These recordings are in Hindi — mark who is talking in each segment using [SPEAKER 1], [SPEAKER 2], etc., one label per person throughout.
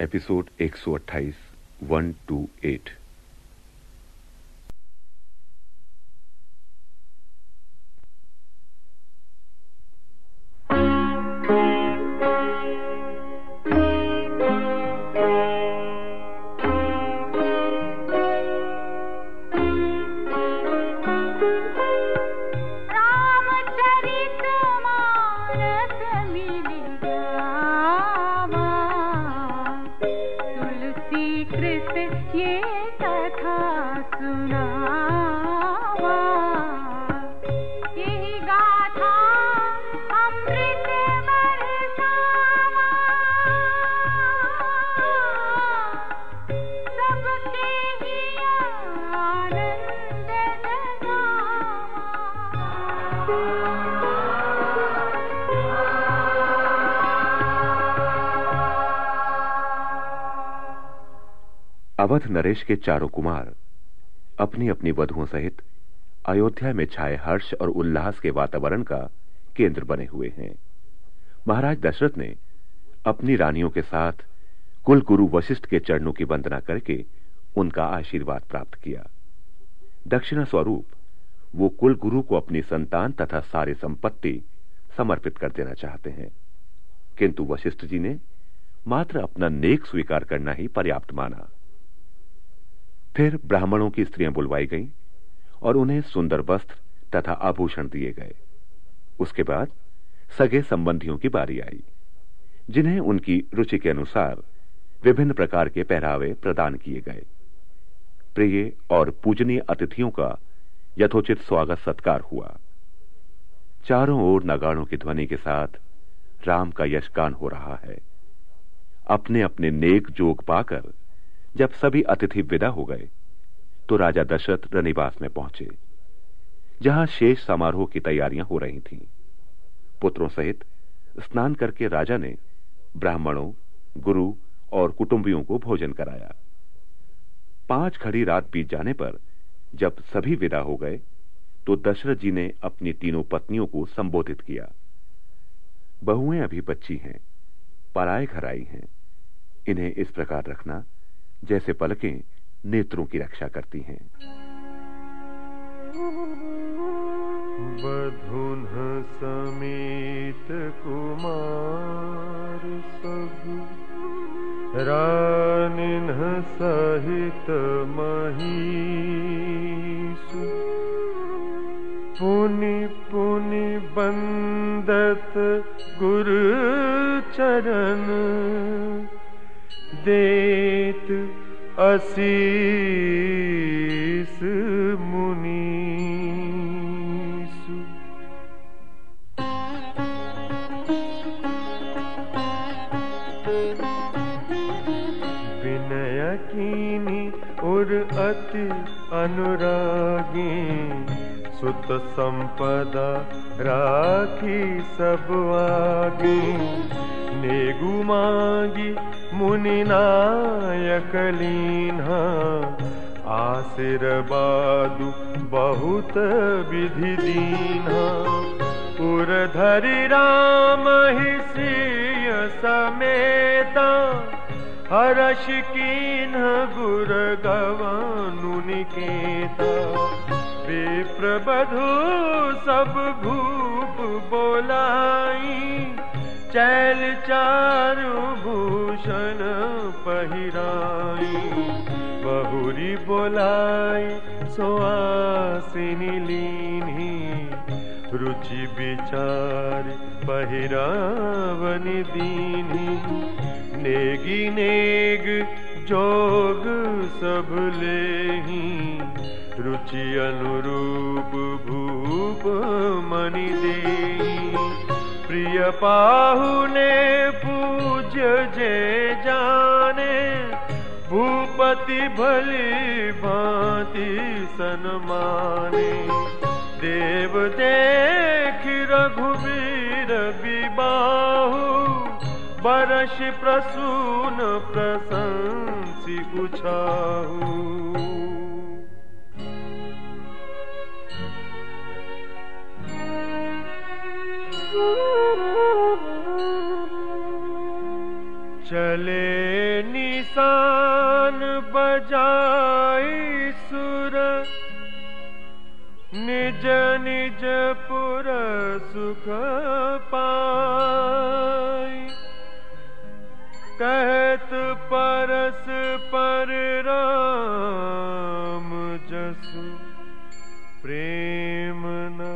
[SPEAKER 1] एपिसोड 128 128 अवध नरेश के चारों कुमार अपनी अपनी वधुओं सहित अयोध्या में छाए हर्ष और उल्लास के वातावरण का केंद्र बने हुए हैं। महाराज दशरथ ने अपनी रानियों के साथ कुल गुरु वशिष्ठ के चरणों की वंदना करके उनका आशीर्वाद प्राप्त किया। दक्षिणा स्वरूप वो कुल गुरु को अपनी संतान तथा सारी संपत्ति समर्पित कर देना चाहते हैं। किंतु वशिष्ठ जी ने मात्र अपना नेक स्वीकार करना ही पर्याप्त माना। फिर ब्राह्मणों की स्त्रियाँ बुलवाई गईं और उन्हें सुंदर वस्त्र तथा आभूषण दिए गए। उसके बाद सगे संबंधियों की बारी आई, जिन्हें उनकी रुचि के अनुसार विभिन्न प्रकार के पहरावे प्रदान किए गए। प्रिय और पूजनीय अतिथियों का यथोचित स्वागत सत्कार हुआ। चारों ओर नगाड़ों की ध्वनि के साथ राम का यशगान हो रहा है। अपने अपने नेक जोग पाकर जब सभी अतिथि विदा हो गए तो राजा दशरथ रनिवास में पहुँचे, जहाँ शेष समारोह की तैयारियाँ हो रही थीं। पुत्रों सहित स्नान करके राजा ने ब्राह्मणों, गुरु और कुटुंबियों को भोजन कराया। पाँच खड़ी रात बीत जाने पर जब सभी विदा हो गए तो दशरथ जी ने अपनी तीनों पत्नियों को संबोधित किया। बहुएँ अभी बच्ची हैं, पराए घर आई हैं, इन्हें इस प्रकार रखना जैसे पलकें नेत्रों की रक्षा करती हैं।
[SPEAKER 2] बधुन समेत कुमार सब, रानिन सहित महीस पुनि पुनि बंदत गुरु चरण देत असीस मुनीसु। विनय कीनी उर अति अनुरागी सुत संपदा राखी सब आगी। नेगु मागी मुनिनायकलीन्हा आशीर्वादु बहुत विधि दीन्हा पुरधरि राम ही सिय समेता। हर्ष कीन गुर गवनु निकेता। विप्रबधु सब भूप बोलाई। चैल चारु भूषण पहिराई। बहुरी बोलाई सोआसिनी लीनी रुचि विचार पहिरावनि दीनी नेगी नेग जोग सब लेही रुचि अनुरूप भूप देही प्रिय पाहुने पूज जे जाने, भूपति भली भांति सनमाने देव देख रघुवीर विबाहु, बरस प्रसून प्रशंसी उछाहू। चले निशान सुर। निज निज पुर सुख पाई कहत परस पर राम जसु। प्रेम न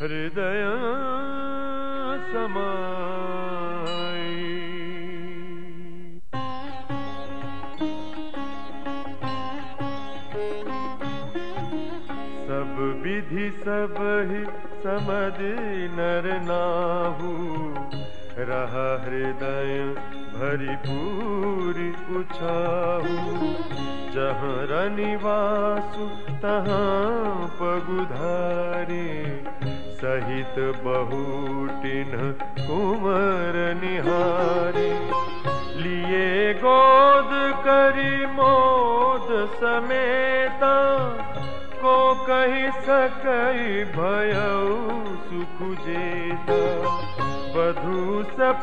[SPEAKER 2] हृदय सब विधि सब ही समझ नर नाहू। रहा हृदय भरी पूरी उछाहू। जहाँ रनिवासु, तहाँ पगुधारे सहित बहुटिन कुमर निहारे।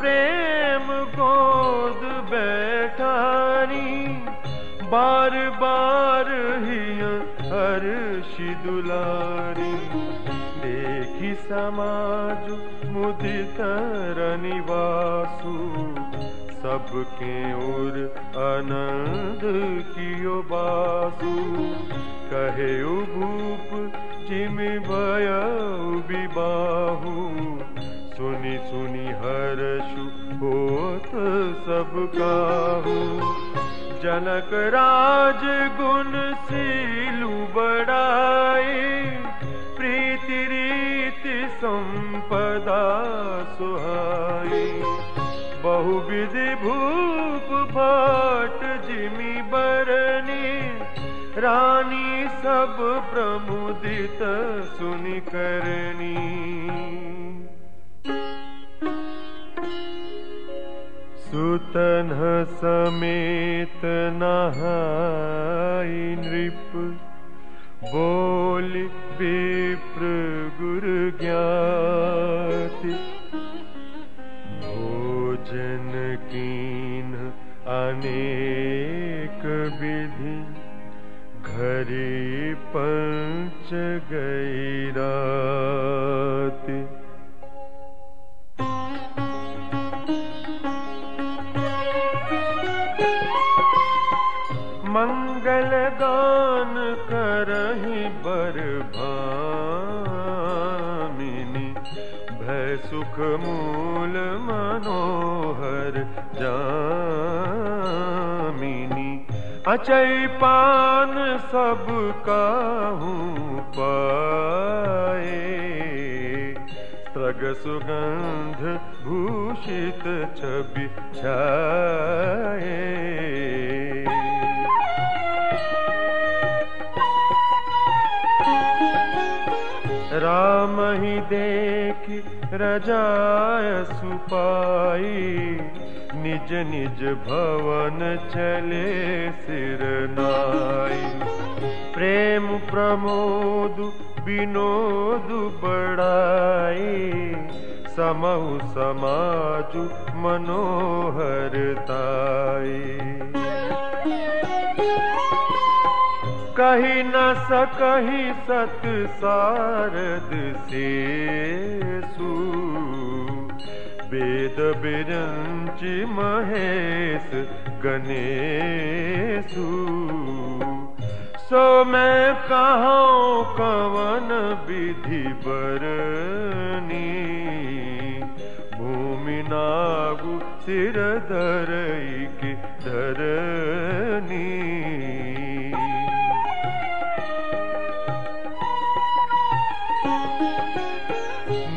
[SPEAKER 2] प्रेम गोद बैठारी बार बार ही हर दुलारी देखी समाज मुदित रनिवासु सबके ओर आनंद कियो बासु। कहे भूप जिम भय विबाहु सब काहू। जनक राज गुण सीलु बड़ाई, प्रीति रीति संपदा सुहाई। बहुविधि भूप भाट जिमी बरनी, रानी सब प्रमुदित सुनि करनी। सुतन समेत नहाई नृप। बोल विप्र गुरु ज्ञाति। भोजन कीन अनेक विधि। घरी पंच गई रात गान करही बर भामिनी भय सुख मूल मनोहर जामिनी। अचै पान सब काहूँ पाए। स्त्रग सुगंध भूषित छवि छाए। सुपाई। निज निज भवन चले सिर नाई। प्रेम प्रमोद विनोद बड़ाई समहु समाजु मनोहरताई कही न सकही सत सारद से वेद बिरंच महेश गणेशु सो मैं कहाँ कवन विधि बरनी? भूमि नागु सिर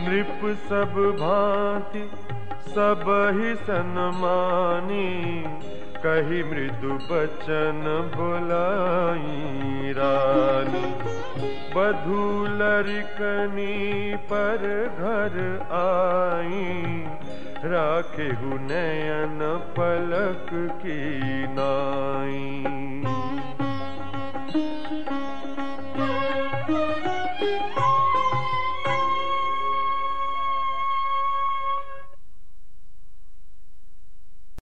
[SPEAKER 2] नृप सब भांति, सब ही सनमानी, कही मृदु बचन बोलाई रानी। बधू लरिकनी पर घर आई राखे नयन पलक की नाई।